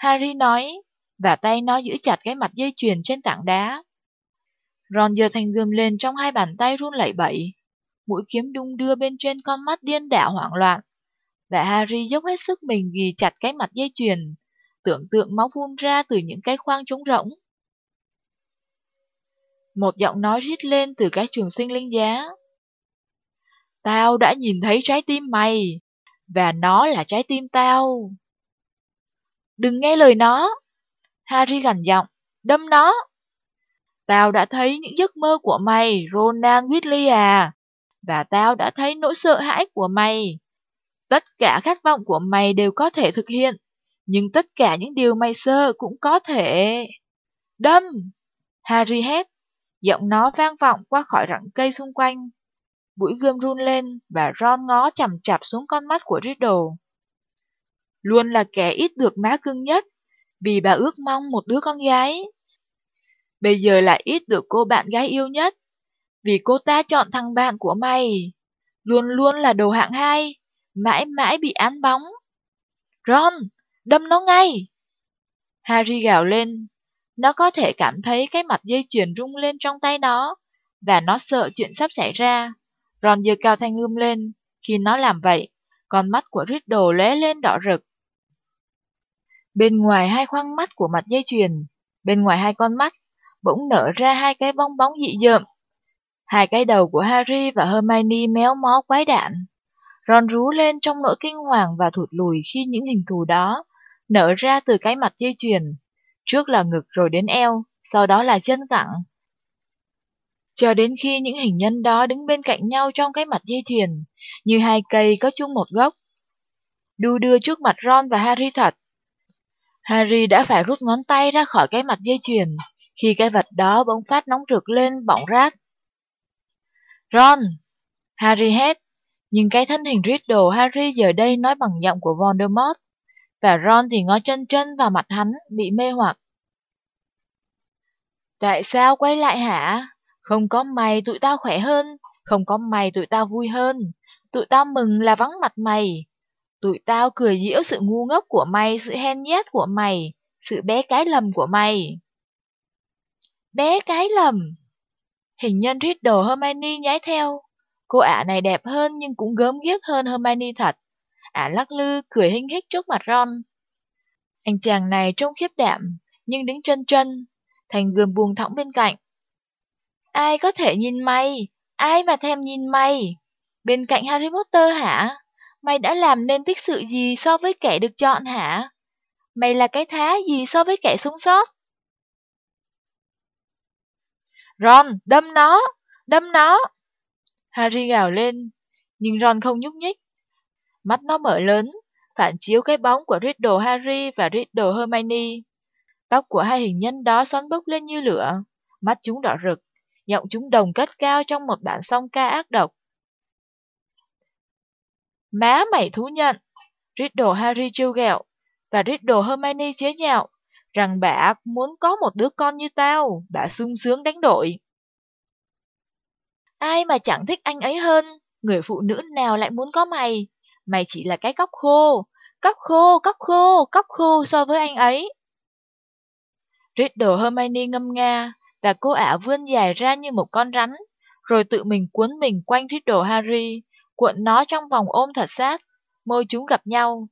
Harry nói, và tay nó giữ chặt cái mặt dây chuyền trên tảng đá. Ron giơ thanh gươm lên trong hai bàn tay run lẩy bẩy. Mũi kiếm đung đưa bên trên con mắt điên đảo hoảng loạn. Và Harry dốc hết sức mình ghi chặt cái mặt dây chuyền, tưởng tượng máu phun ra từ những cái khoang trống rỗng. Một giọng nói rít lên từ cái trường sinh linh giá. Tao đã nhìn thấy trái tim mày, và nó là trái tim tao. Đừng nghe lời nó. Harry gằn giọng, đâm nó. Tao đã thấy những giấc mơ của mày, Ronan Weasley à. Và tao đã thấy nỗi sợ hãi của mày. Tất cả khát vọng của mày đều có thể thực hiện, nhưng tất cả những điều mày sơ cũng có thể... Đâm! Harry hét, giọng nó vang vọng qua khỏi rặng cây xung quanh. Bụi gươm run lên và Ron ngó chằm chạp xuống con mắt của Riddle. Luôn là kẻ ít được má cưng nhất, vì bà ước mong một đứa con gái. Bây giờ lại ít được cô bạn gái yêu nhất, vì cô ta chọn thằng bạn của mày. Luôn luôn là đồ hạng hai, mãi mãi bị án bóng. Ron, đâm nó ngay! Harry gào lên. Nó có thể cảm thấy cái mặt dây chuyền rung lên trong tay nó, và nó sợ chuyện sắp xảy ra. Ron giơ cao thanh gươm lên. Khi nó làm vậy, con mắt của Riddle lóe lên đỏ rực. Bên ngoài hai khoang mắt của mặt dây chuyền, bên ngoài hai con mắt, bỗng nở ra hai cái bong bóng dị dợm. Hai cái đầu của Harry và Hermione méo mó quái đạn. Ron rú lên trong nỗi kinh hoàng và thụt lùi khi những hình thù đó nở ra từ cái mặt dây chuyền. Trước là ngực rồi đến eo, sau đó là chân cẳng. Cho đến khi những hình nhân đó đứng bên cạnh nhau trong cái mặt dây chuyền, như hai cây có chung một gốc. Đu đưa trước mặt Ron và Harry thật. Harry đã phải rút ngón tay ra khỏi cái mặt dây chuyền, khi cái vật đó bỗng phát nóng rực lên bỏng rát. Ron! Harry hét, nhưng cái thân hình Riddle Harry giờ đây nói bằng giọng của Voldemort, và Ron thì ngó chân chân vào mặt hắn, bị mê hoặc. Tại sao quay lại hả? Không có mày tụi tao khỏe hơn, không có mày tụi tao vui hơn, tụi tao mừng là vắng mặt mày. Tụi tao cười giễu sự ngu ngốc của mày, sự hen nhát của mày, sự bé cái lầm của mày. Bé cái lầm. Hình nhân Riddle Hermione nhái theo. Cô ả này đẹp hơn nhưng cũng gớm ghiếc hơn Hermione thật. Ả lắc lư, cười hinh hích trước mặt Ron. Anh chàng này trông khiếp đạm, nhưng đứng chân chân, thành gườm buông thõng bên cạnh. Ai có thể nhìn mày? Ai mà thèm nhìn mày? Bên cạnh Harry Potter hả? Mày đã làm nên tích sự gì so với kẻ được chọn hả? Mày là cái thá gì so với kẻ sống sót? Ron, đâm nó! Đâm nó! Harry gào lên, nhưng Ron không nhúc nhích. Mắt nó mở lớn, phản chiếu cái bóng của Riddle Harry và Riddle Hermione. Tóc của hai hình nhân đó xoắn bốc lên như lửa, mắt chúng đỏ rực, giọng chúng đồng cất cao trong một bản song ca ác độc. Má mày thú nhận, Riddle Harry trêu ghẹo, và Riddle Hermione chế nhạo, rằng bà muốn có một đứa con như tao, bà sung sướng đánh đổi. Ai mà chẳng thích anh ấy hơn, người phụ nữ nào lại muốn có mày, mày chỉ là cái cóc khô, cóc khô, cóc khô, cóc khô so với anh ấy. Riddle Hermione ngâm nga, và cô ả vươn dài ra như một con rắn, rồi tự mình cuốn mình quanh Riddle Harry, cuộn nó trong vòng ôm thật sát, môi chúng gặp nhau.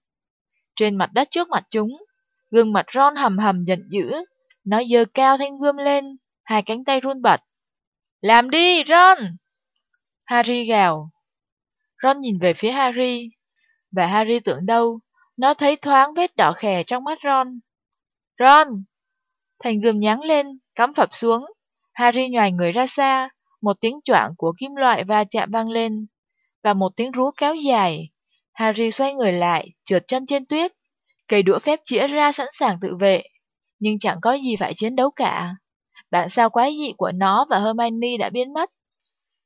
Trên mặt đất trước mặt chúng, gương mặt Ron hầm hầm giận dữ, nó giơ cao thanh gươm lên, hai cánh tay run bật. Làm đi, Ron! Harry gào. Ron nhìn về phía Harry, và Harry tưởng đâu, nó thấy thoáng vết đỏ khè trong mắt Ron. Ron! Thành gươm nhắn lên, cắm phập xuống. Harry nhòi người ra xa, một tiếng choảng của kim loại va chạm vang lên, và một tiếng rú kéo dài. Harry xoay người lại, trượt chân trên tuyết. Cây đũa phép chĩa ra sẵn sàng tự vệ, nhưng chẳng có gì phải chiến đấu cả. Bản sao quái dị của nó và Hermione đã biến mất.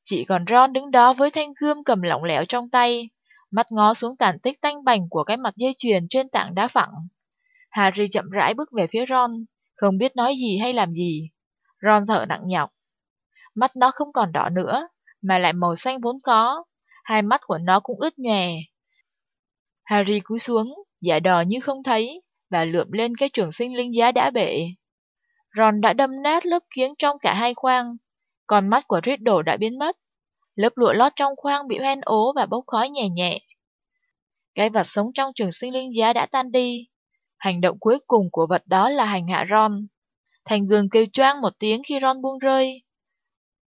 Chỉ còn Ron đứng đó với thanh gươm cầm lỏng lẻo trong tay, mắt ngó xuống tàn tích tanh bành của cái mặt dây chuyền trên tảng đá phẳng. Harry chậm rãi bước về phía Ron, không biết nói gì hay làm gì. Ron thở nặng nhọc. Mắt nó không còn đỏ nữa, mà lại màu xanh vốn có. Hai mắt của nó cũng ướt nhòe. Harry cúi xuống, giả đò như không thấy, và lượm lên cái trường sinh linh giá đã bể. Ron đã đâm nát lớp kiếng trong cả hai khoang, còn mắt của Riddle đã biến mất. Lớp lụa lót trong khoang bị hoen ố và bốc khói nhẹ nhẹ. Cái vật sống trong trường sinh linh giá đã tan đi. Hành động cuối cùng của vật đó là hành hạ Ron. Thành gương kêu choang một tiếng khi Ron buông rơi.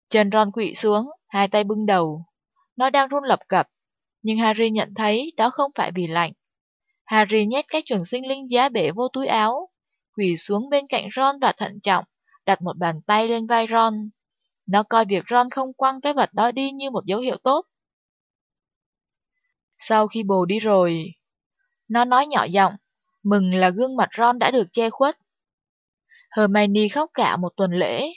Chân Ron quỵ xuống, hai tay bưng đầu. Nó đang run lập cập, nhưng Harry nhận thấy đó không phải vì lạnh. Harry nhét các trường sinh linh giá bể vô túi áo, quỳ xuống bên cạnh Ron và thận trọng, đặt một bàn tay lên vai Ron. Nó coi việc Ron không quăng cái vật đó đi như một dấu hiệu tốt. Sau khi bồ đi rồi, nó nói nhỏ giọng, mừng là gương mặt Ron đã được che khuất. Hermione khóc cả một tuần lễ,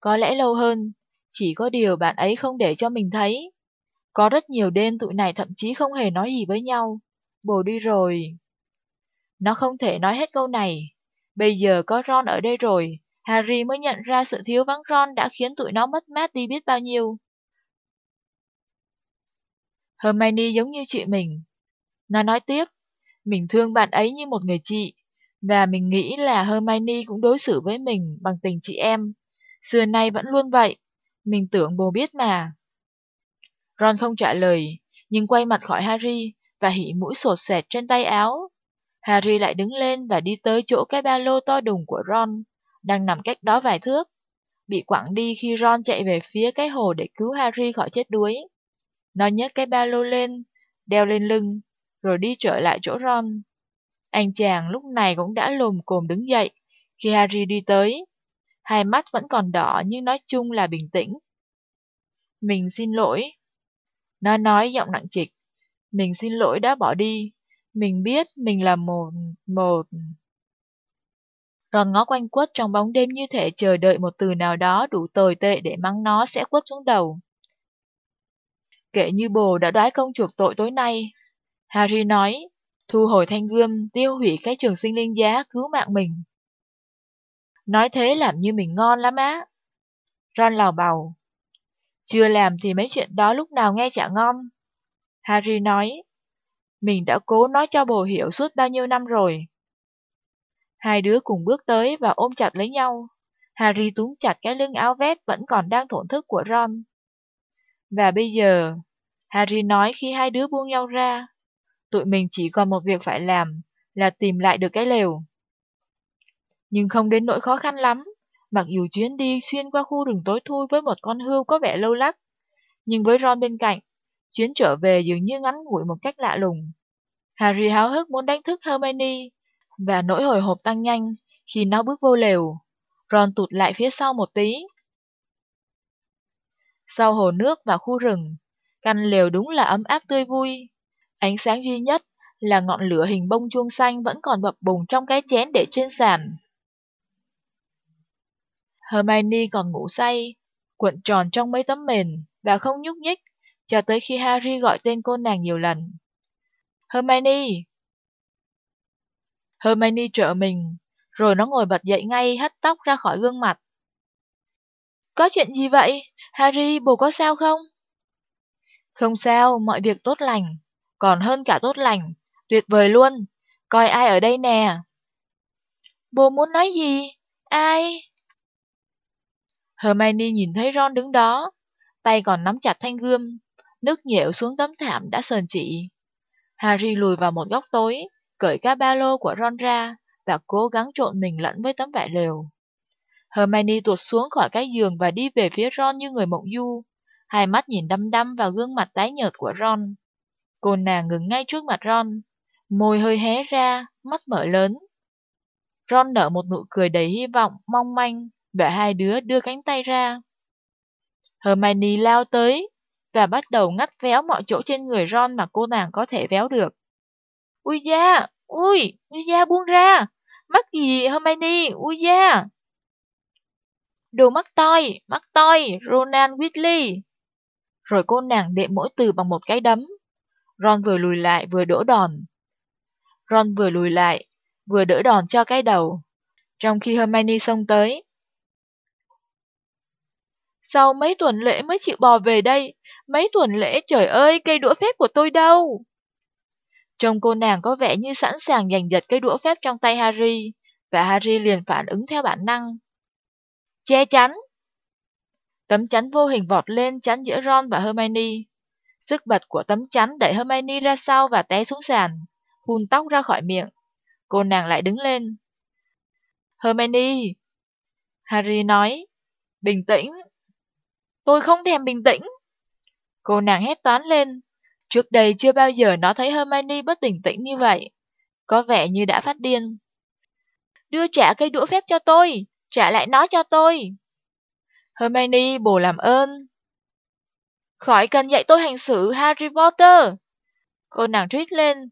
có lẽ lâu hơn, chỉ có điều bạn ấy không để cho mình thấy. Có rất nhiều đêm tụi này thậm chí không hề nói gì với nhau. Bồ đi rồi. Nó không thể nói hết câu này. Bây giờ có Ron ở đây rồi, Harry mới nhận ra sự thiếu vắng Ron đã khiến tụi nó mất mát đi biết bao nhiêu. Hermione giống như chị mình. Nó nói tiếp, mình thương bạn ấy như một người chị, và mình nghĩ là Hermione cũng đối xử với mình bằng tình chị em. Xưa nay vẫn luôn vậy, mình tưởng bồ biết mà. Ron không trả lời, nhưng quay mặt khỏi Harry và hỉ mũi sột xoẹt trên tay áo. Harry lại đứng lên và đi tới chỗ cái ba lô to đùng của Ron, đang nằm cách đó vài thước. Bị quẳng đi khi Ron chạy về phía cái hồ để cứu Harry khỏi chết đuối. Nó nhấc cái ba lô lên, đeo lên lưng, rồi đi trở lại chỗ Ron. Anh chàng lúc này cũng đã lồm cồm đứng dậy khi Harry đi tới. Hai mắt vẫn còn đỏ nhưng nói chung là bình tĩnh. Mình xin lỗi. Nó nói giọng nặng trịch. Mình xin lỗi đã bỏ đi. Mình biết mình là một... một... Ron ngó quanh quất trong bóng đêm như thể chờ đợi một từ nào đó đủ tồi tệ để mắng nó sẽ quất xuống đầu. Kể như bồ đã đoái công chuộc tội tối nay. Harry nói, thu hồi thanh gươm, tiêu hủy cái trường sinh linh giá cứu mạng mình. Nói thế làm như mình ngon lắm á. Ron lào bào. Chưa làm thì mấy chuyện đó lúc nào nghe chả ngon. Harry nói, mình đã cố nói cho bồ hiểu suốt bao nhiêu năm rồi. Hai đứa cùng bước tới và ôm chặt lấy nhau. Harry túm chặt cái lưng áo vest vẫn còn đang thổn thức của Ron. Và bây giờ, Harry nói khi hai đứa buông nhau ra, tụi mình chỉ còn một việc phải làm là tìm lại được cái lều. Nhưng không đến nỗi khó khăn lắm, mặc dù chuyến đi xuyên qua khu rừng tối thui với một con hươu có vẻ lâu lắc. Nhưng với Ron bên cạnh, chuyến trở về dường như ngắn ngủi một cách lạ lùng. Harry háo hức muốn đánh thức Hermione, và nỗi hồi hộp tăng nhanh khi nó bước vô lều. Ron tụt lại phía sau một tí. Sau hồ nước và khu rừng, căn lều đúng là ấm áp tươi vui. Ánh sáng duy nhất là ngọn lửa hình bông chuông xanh vẫn còn bập bùng trong cái chén để trên sàn. Hermione còn ngủ say, cuộn tròn trong mấy tấm mền và không nhúc nhích cho tới khi Harry gọi tên cô nàng nhiều lần. Hermione! Hermione trợ mình, rồi nó ngồi bật dậy ngay hất tóc ra khỏi gương mặt. Có chuyện gì vậy? Harry, bố có sao không? Không sao, mọi việc tốt lành. Còn hơn cả tốt lành. Tuyệt vời luôn. Coi ai ở đây nè. Bố muốn nói gì? Ai? Hermione nhìn thấy Ron đứng đó, tay còn nắm chặt thanh gươm, nước nhẹo xuống tấm thảm đã sờn chị. Harry lùi vào một góc tối, cởi cái ba lô của Ron ra và cố gắng trộn mình lẫn với tấm vải lều. Hermione tuột xuống khỏi cái giường và đi về phía Ron như người mộng du, hai mắt nhìn đăm đăm vào gương mặt tái nhợt của Ron. Cô nàng ngừng ngay trước mặt Ron, môi hơi hé ra, mắt mở lớn. Ron nở một nụ cười đầy hy vọng, mong manh, và hai đứa đưa cánh tay ra. Hermione lao tới và bắt đầu ngắt véo mọi chỗ trên người Ron mà cô nàng có thể véo được. Ui da, ui, ui da buông ra, mắc gì Hermione, ui da. Đồ mắc toi, mắc toi, Ronan Weasley. Rồi cô nàng đệm mỗi từ bằng một cái đấm. Ron vừa lùi lại vừa đỡ đòn. Ron vừa lùi lại, vừa đỡ đòn cho cái đầu. Trong khi Hermione xông tới, sau mấy tuần lễ mới chịu bò về đây. Mấy tuần lễ, trời ơi, cây đũa phép của tôi đâu? Trông cô nàng có vẻ như sẵn sàng giành giật cây đũa phép trong tay Harry, và Harry liền phản ứng theo bản năng. Che chắn! Tấm chắn vô hình vọt lên chắn giữa Ron và Hermione. Sức bật của tấm chắn đẩy Hermione ra sau và té xuống sàn, phun tóc ra khỏi miệng. Cô nàng lại đứng lên. Hermione! Harry nói. Bình tĩnh! Tôi không thèm bình tĩnh! Cô nàng hét toán lên. Trước đây chưa bao giờ nó thấy Hermione bất tỉnh tĩnh như vậy. Có vẻ như đã phát điên. Đưa trả cây đũa phép cho tôi! Trả lại nó cho tôi! Hermione bồ làm ơn. Khỏi cần dạy tôi hành xử, Harry Potter. Cô nàng trít lên.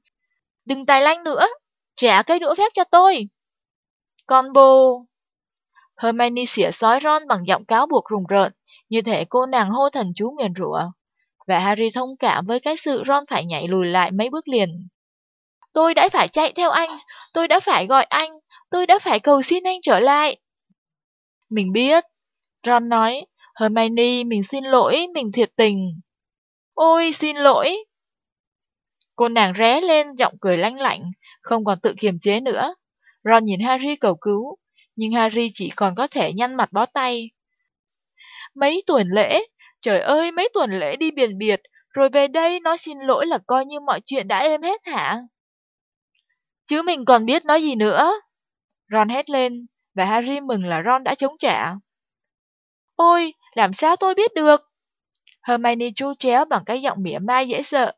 Đừng tài lanh nữa. Trả cây đũa phép cho tôi. Con bồ. Hermione xỉa sói Ron bằng giọng cáo buộc rùng rợn, như thể cô nàng hô thần chú nguyền rủa. Và Harry thông cảm với cái sự Ron phải nhảy lùi lại mấy bước liền. Tôi đã phải chạy theo anh, tôi đã phải gọi anh, tôi đã phải cầu xin anh trở lại. Mình biết, Ron nói, Hermione, mình xin lỗi, mình thiệt tình. Ôi, xin lỗi. Cô nàng ré lên, giọng cười lanh lạnh, không còn tự kiềm chế nữa. Ron nhìn Harry cầu cứu, nhưng Harry chỉ còn có thể nhăn mặt bó tay. Mấy tuần lễ, trời ơi, mấy tuần lễ đi biển biệt, rồi về đây nói xin lỗi là coi như mọi chuyện đã êm hết hả? Chứ mình còn biết nói gì nữa. Ron hét lên, và Harry mừng là Ron đã chống trả. Ôi, làm sao tôi biết được? Hermione chu chéo bằng cái giọng mỉa mai dễ sợ.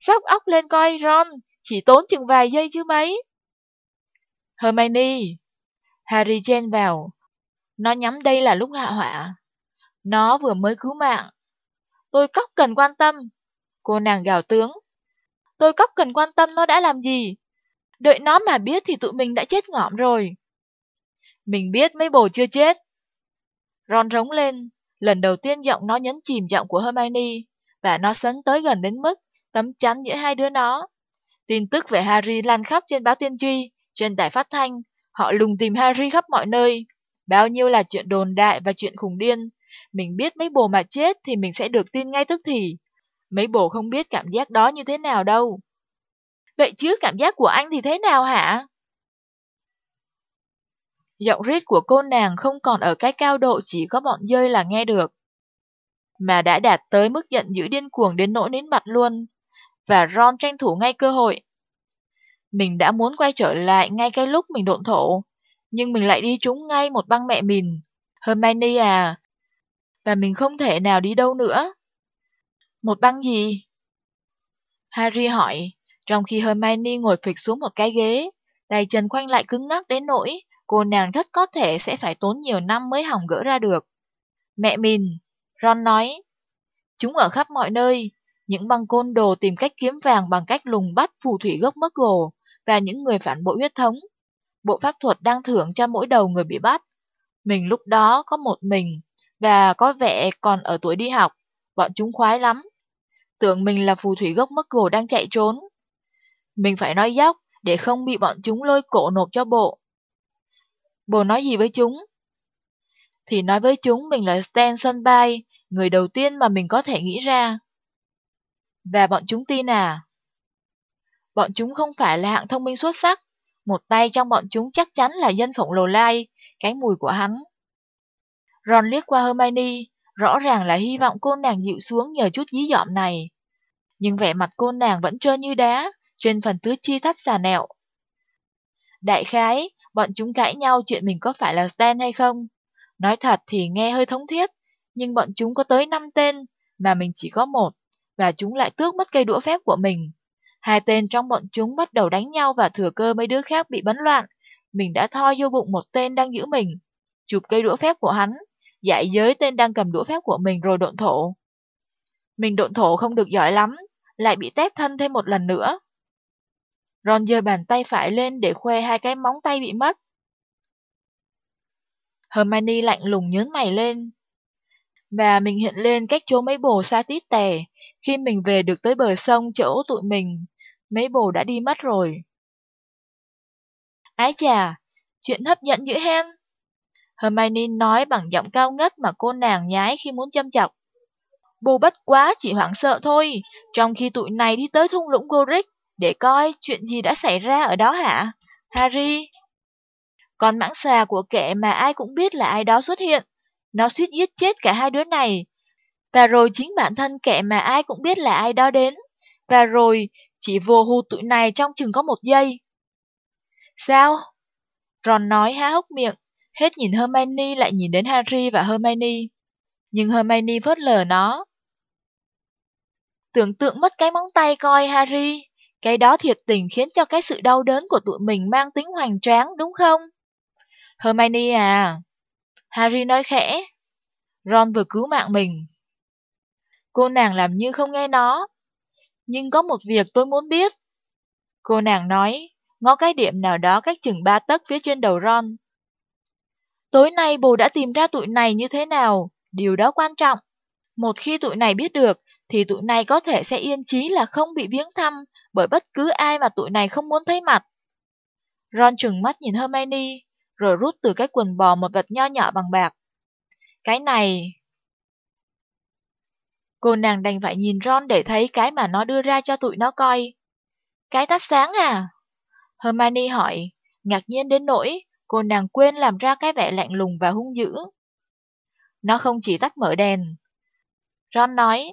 Sóc óc lên coi, Ron, chỉ tốn chừng vài giây chứ mấy. Hermione. Harry chen vào. Nó nhắm đây là lúc hạ họa. Nó vừa mới cứu mạng. Tôi cóc cần quan tâm. Cô nàng gào tướng. Tôi cóc cần quan tâm nó đã làm gì. Đợi nó mà biết thì tụi mình đã chết ngõm rồi. Mình biết mấy bồ chưa chết. Ron rống lên, lần đầu tiên giọng nó nhấn chìm giọng của Hermione, và nó sấn tới gần đến mức tấm chắn giữa hai đứa nó. Tin tức về Harry lan khắp trên báo tiên tri, trên đài phát thanh, họ lùng tìm Harry khắp mọi nơi. Bao nhiêu là chuyện đồn đại và chuyện khủng điên. Mình biết mấy bồ mà chết thì mình sẽ được tin ngay tức thì. Mấy bồ không biết cảm giác đó như thế nào đâu. Vậy chứ cảm giác của anh thì thế nào hả? Giọng rít của cô nàng không còn ở cái cao độ chỉ có bọn dơi là nghe được, mà đã đạt tới mức giận dữ điên cuồng đến nỗi nín mặt luôn, và Ron tranh thủ ngay cơ hội. Mình đã muốn quay trở lại ngay cái lúc mình độn thổ, nhưng mình lại đi trúng ngay một băng mẹ mình Hermione à, và mình không thể nào đi đâu nữa. Một băng gì? Harry hỏi, trong khi Hermione ngồi phịch xuống một cái ghế, tay chân khoanh lại cứng ngắc đến nỗi cô nàng rất có thể sẽ phải tốn nhiều năm mới hỏng gỡ ra được. Mẹ mình, Ron nói, chúng ở khắp mọi nơi, những băng côn đồ tìm cách kiếm vàng bằng cách lùng bắt phù thủy gốc mất gồ và những người phản bội huyết thống. Bộ pháp thuật đang thưởng cho mỗi đầu người bị bắt. Mình lúc đó có một mình, và có vẻ còn ở tuổi đi học, bọn chúng khoái lắm. Tưởng mình là phù thủy gốc mất cổ đang chạy trốn. Mình phải nói dốc để không bị bọn chúng lôi cổ nộp cho bộ. Bộ nói gì với chúng? Thì nói với chúng mình là Stan Sunby, người đầu tiên mà mình có thể nghĩ ra. Và bọn chúng tin à? Bọn chúng không phải là hạng thông minh xuất sắc. Một tay trong bọn chúng chắc chắn là dân khổng lồ lai, cái mùi của hắn. Ron liếc qua Hermione, rõ ràng là hy vọng cô nàng dịu xuống nhờ chút dí dọm này. Nhưng vẻ mặt cô nàng vẫn trơn như đá, trên phần tứ chi thắt xà nẹo. Đại khái, bọn chúng cãi nhau chuyện mình có phải là Stan hay không. Nói thật thì nghe hơi thống thiết, nhưng bọn chúng có tới 5 tên, mà mình chỉ có một, và chúng lại tước mất cây đũa phép của mình. Hai tên trong bọn chúng bắt đầu đánh nhau và thừa cơ mấy đứa khác bị bấn loạn. Mình đã thoi vô bụng một tên đang giữ mình, chụp cây đũa phép của hắn, dạy giới tên đang cầm đũa phép của mình rồi độn thổ. Mình độn thổ không được giỏi lắm, lại bị tét thân thêm một lần nữa. Ron giơ bàn tay phải lên để khoe hai cái móng tay bị mất. Hermione lạnh lùng nhớn mày lên. Và mình hiện lên cách chỗ mấy bồ xa tít tè, khi mình về được tới bờ sông chỗ tụi mình, mấy bồ đã đi mất rồi. Ái chà, chuyện hấp dẫn dữ hem. Hermione nói bằng giọng cao ngất mà cô nàng nhái khi muốn châm chọc. Bồ bất quá chỉ hoảng sợ thôi, trong khi tụi này đi tới thung lũng Gorick để coi chuyện gì đã xảy ra ở đó hả? Harry? Con mãng xà của kẻ mà ai cũng biết là ai đó xuất hiện. Nó suýt giết chết cả hai đứa này. Và rồi chính bản thân kẻ mà ai cũng biết là ai đó đến. Và rồi chỉ vô hù tụi này trong chừng có một giây. Sao? Ron nói há hốc miệng, hết nhìn Hermione lại nhìn đến Harry và Hermione. Nhưng Hermione vớt lờ nó. Tưởng tượng mất cái móng tay coi Harry, cái đó thiệt tình khiến cho cái sự đau đớn của tụi mình mang tính hoành tráng đúng không? Hermione à, Harry nói khẽ. Ron vừa cứu mạng mình. Cô nàng làm như không nghe nó. Nhưng có một việc tôi muốn biết. Cô nàng nói, ngó cái điểm nào đó cách chừng ba tấc phía trên đầu Ron. Tối nay bồ đã tìm ra tụi này như thế nào, điều đó quan trọng. Một khi tụi này biết được, thì tụi này có thể sẽ yên chí là không bị viếng thăm bởi bất cứ ai mà tụi này không muốn thấy mặt. Ron trừng mắt nhìn Hermione, rồi rút từ cái quần bò một vật nho nhỏ bằng bạc. Cái này... Cô nàng đành phải nhìn Ron để thấy cái mà nó đưa ra cho tụi nó coi. Cái tắt sáng à? Hermione hỏi, ngạc nhiên đến nỗi cô nàng quên làm ra cái vẻ lạnh lùng và hung dữ. Nó không chỉ tắt mở đèn. Ron nói,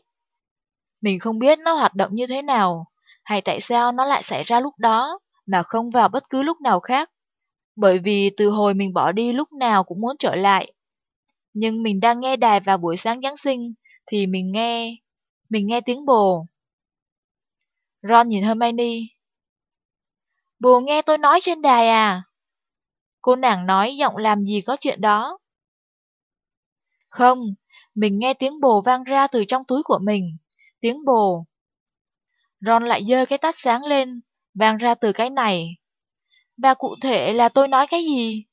mình không biết nó hoạt động như thế nào, hay tại sao nó lại xảy ra lúc đó, mà không vào bất cứ lúc nào khác. Bởi vì từ hồi mình bỏ đi lúc nào cũng muốn trở lại. Nhưng mình đang nghe đài vào buổi sáng Giáng sinh, thì mình nghe... Mình nghe tiếng bồ. Ron nhìn Hermione. Bồ nghe tôi nói trên đài à? Cô nàng nói giọng làm gì có chuyện đó. Không, mình nghe tiếng bồ vang ra từ trong túi của mình. Tiếng bồ. Ron lại dơ cái tắt sáng lên, vang ra từ cái này. Và cụ thể là tôi nói cái gì?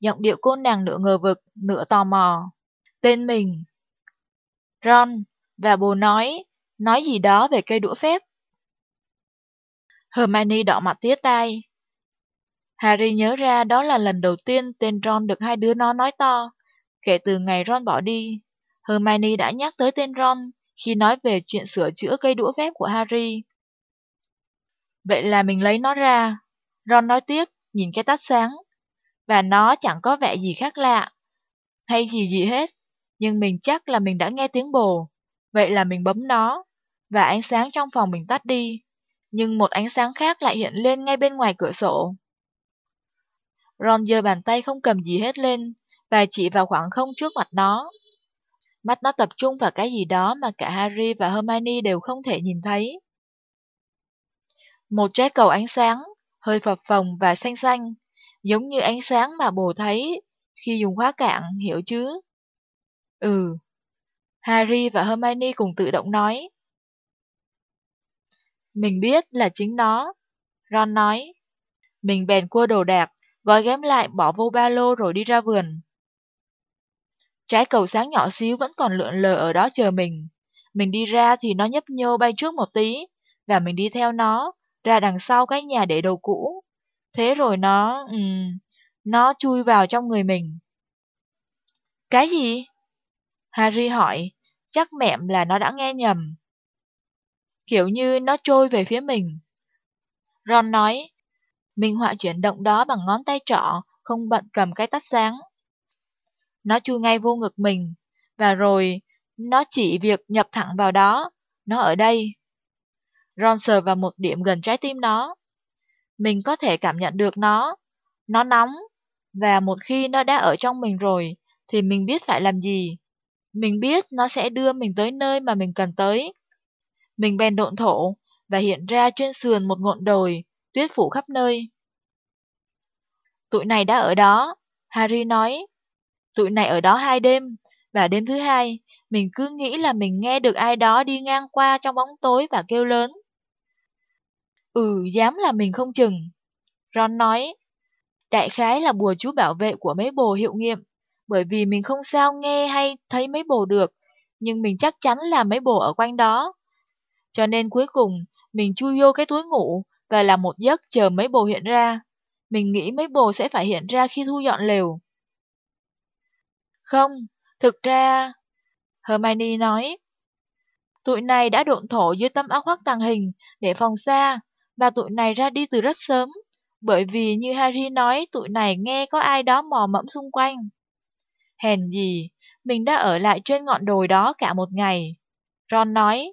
Giọng điệu cô nàng nửa ngờ vực, nửa tò mò. Tên mình. Ron, và bồ nói, nói gì đó về cây đũa phép. Hermione đỏ mặt tía tai. Harry nhớ ra đó là lần đầu tiên tên Ron được hai đứa nó nói to. Kể từ ngày Ron bỏ đi, Hermione đã nhắc tới tên Ron khi nói về chuyện sửa chữa cây đũa phép của Harry. Vậy là mình lấy nó ra. Ron nói tiếp, nhìn cái tắt sáng. Và nó chẳng có vẻ gì khác lạ, hay gì gì hết. Nhưng mình chắc là mình đã nghe tiếng bồ. Vậy là mình bấm nó, và ánh sáng trong phòng mình tắt đi. Nhưng một ánh sáng khác lại hiện lên ngay bên ngoài cửa sổ. Ron giơ bàn tay không cầm gì hết lên, và chỉ vào khoảng không trước mặt nó. Mắt nó tập trung vào cái gì đó mà cả Harry và Hermione đều không thể nhìn thấy. Một trái cầu ánh sáng, hơi phập phồng và xanh xanh, giống như ánh sáng mà bồ thấy khi dùng khóa cạn, hiểu chứ? Ừ. Harry và Hermione cùng tự động nói. Mình biết là chính nó. Ron nói. Mình bèn cua đồ đạc, gói ghém lại bỏ vô ba lô rồi đi ra vườn. Trái cầu sáng nhỏ xíu vẫn còn lượn lờ ở đó chờ mình. Mình đi ra thì nó nhấp nhô bay trước một tí, và mình đi theo nó, ra đằng sau cái nhà để đồ cũ. Thế rồi nó... Um, nó chui vào trong người mình. Cái gì? Harry hỏi, chắc mẹm là nó đã nghe nhầm. Kiểu như nó trôi về phía mình. Ron nói, mình họa chuyển động đó bằng ngón tay trỏ, không bận cầm cái tắt sáng. Nó chui ngay vô ngực mình, và rồi nó chỉ việc nhập thẳng vào đó. Nó ở đây. Ron sờ vào một điểm gần trái tim nó. Mình có thể cảm nhận được nó. Nó nóng, và một khi nó đã ở trong mình rồi, thì mình biết phải làm gì. Mình biết nó sẽ đưa mình tới nơi mà mình cần tới. Mình bèn độn thổ, và hiện ra trên sườn một ngọn đồi, tuyết phủ khắp nơi. Tụi này đã ở đó, Harry nói. Tụi này ở đó hai đêm, và đêm thứ hai, mình cứ nghĩ là mình nghe được ai đó đi ngang qua trong bóng tối và kêu lớn. Ừ, dám là mình không chừng. Ron nói, đại khái là bùa chú bảo vệ của mấy bồ hiệu nghiệm, bởi vì mình không sao nghe hay thấy mấy bồ được, nhưng mình chắc chắn là mấy bồ ở quanh đó. Cho nên cuối cùng, mình chui vô cái túi ngủ và làm một giấc chờ mấy bồ hiện ra. Mình nghĩ mấy bồ sẽ phải hiện ra khi thu dọn lều. Không, thực ra... Hermione nói. Tụi này đã độn thổ dưới tấm áo khoác tàng hình để phòng xa, và tụi này ra đi từ rất sớm, bởi vì như Harry nói tụi này nghe có ai đó mò mẫm xung quanh. Hèn gì, mình đã ở lại trên ngọn đồi đó cả một ngày. Ron nói,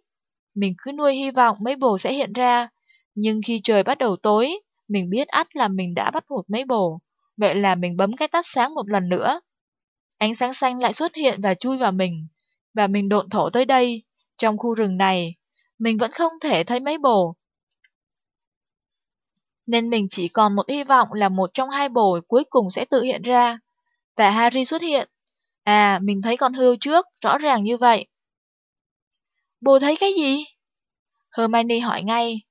mình cứ nuôi hy vọng mấy bồ sẽ hiện ra, nhưng khi trời bắt đầu tối, mình biết ắt là mình đã bắt hụt mấy bồ, vậy là mình bấm cái tắt sáng một lần nữa. Ánh sáng xanh lại xuất hiện và chui vào mình, và mình độn thổ tới đây, trong khu rừng này, mình vẫn không thể thấy mấy bồ. Nên mình chỉ còn một hy vọng là một trong hai bồi cuối cùng sẽ tự hiện ra. Và Harry xuất hiện. À, mình thấy con hươu trước, rõ ràng như vậy. Bồ thấy cái gì? Hermione hỏi ngay.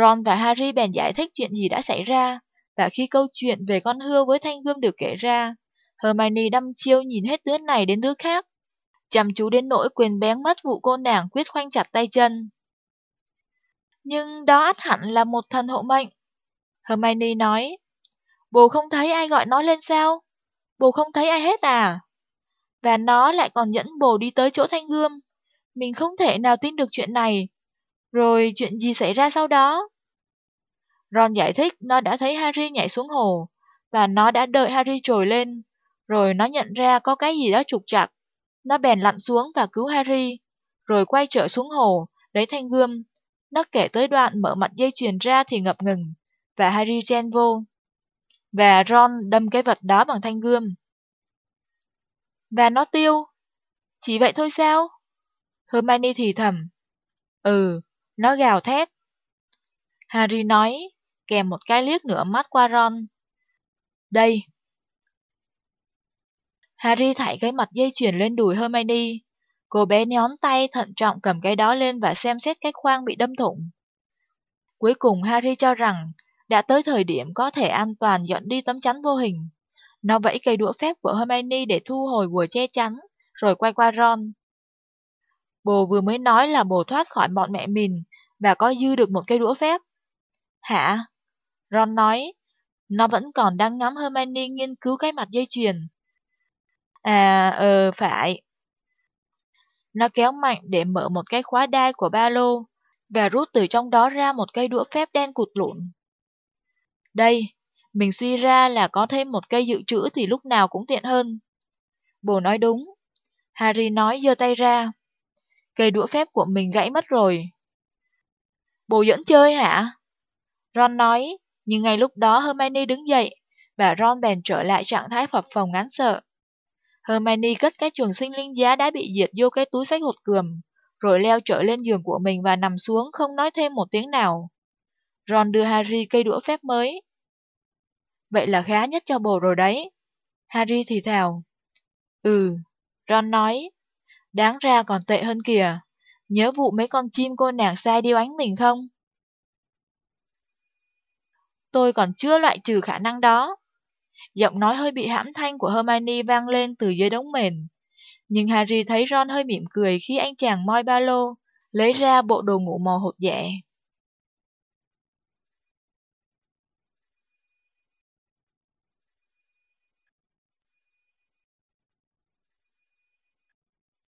Ron và Harry bèn giải thích chuyện gì đã xảy ra, và khi câu chuyện về con hươu với thanh gươm được kể ra, Hermione đăm chiêu nhìn hết đứa này đến đứa khác, chăm chú đến nỗi quyền bén mất vụ cô nàng quyết khoanh chặt tay chân. Nhưng đó ắt hẳn là một thần hộ mệnh. Hermione nói, bồ không thấy ai gọi nó lên sao? Bồ không thấy ai hết à? Và nó lại còn dẫn bồ đi tới chỗ thanh gươm. Mình không thể nào tin được chuyện này. Rồi chuyện gì xảy ra sau đó? Ron giải thích nó đã thấy Harry nhảy xuống hồ, và nó đã đợi Harry trồi lên, rồi nó nhận ra có cái gì đó trục trặc. Nó bèn lặn xuống và cứu Harry, rồi quay trở xuống hồ, lấy thanh gươm. Nó kể tới đoạn mở mặt dây chuyền ra thì ngập ngừng, và Harry chen vô. Và Ron đâm cái vật đó bằng thanh gươm. Và nó tiêu. Chỉ vậy thôi sao? Hermione thì thầm. Ừ, nó gào thét. Harry nói, kèm một cái liếc nửa mắt qua Ron. Đây. Harry thảy cái mặt dây chuyền lên đùi Hermione. Cô bé nhón tay thận trọng cầm cái đó lên và xem xét cái khoang bị đâm thủng. Cuối cùng Harry cho rằng đã tới thời điểm có thể an toàn dọn đi tấm chắn vô hình. Nó vẫy cây đũa phép của Hermione để thu hồi bùa che chắn, rồi quay qua Ron. Bồ vừa mới nói là bồ thoát khỏi bọn mẹ mình và có dư được một cây đũa phép. Hả? Ron nói, nó vẫn còn đang ngắm Hermione nghiên cứu cái mặt dây chuyền. À, ờ, phải. Nó kéo mạnh để mở một cái khóa đai của ba lô và rút từ trong đó ra một cây đũa phép đen cụt lụn. Đây, mình suy ra là có thêm một cây dự trữ thì lúc nào cũng tiện hơn. Bồ nói đúng. Harry nói giơ tay ra. Cây đũa phép của mình gãy mất rồi. Bồ dẫn chơi hả? Ron nói, nhưng ngay lúc đó Hermione đứng dậy, và Ron bèn trở lại trạng thái phập phồng ngán sợ. Hermione cất cái trường sinh linh giá đã bị diệt vô cái túi sách hột cườm, rồi leo trở lên giường của mình và nằm xuống không nói thêm một tiếng nào. Ron đưa Harry cây đũa phép mới. Vậy là khá nhất cho bồ rồi đấy. Harry thì thào. Ừ, Ron nói. Đáng ra còn tệ hơn kìa. Nhớ vụ mấy con chim cô nàng sai điêu ánh mình không? Tôi còn chưa loại trừ khả năng đó. Giọng nói hơi bị hãm thanh của Hermione vang lên từ dưới đống mền. Nhưng Harry thấy Ron hơi mỉm cười khi anh chàng moi ba lô, lấy ra bộ đồ ngủ màu hột dẻ,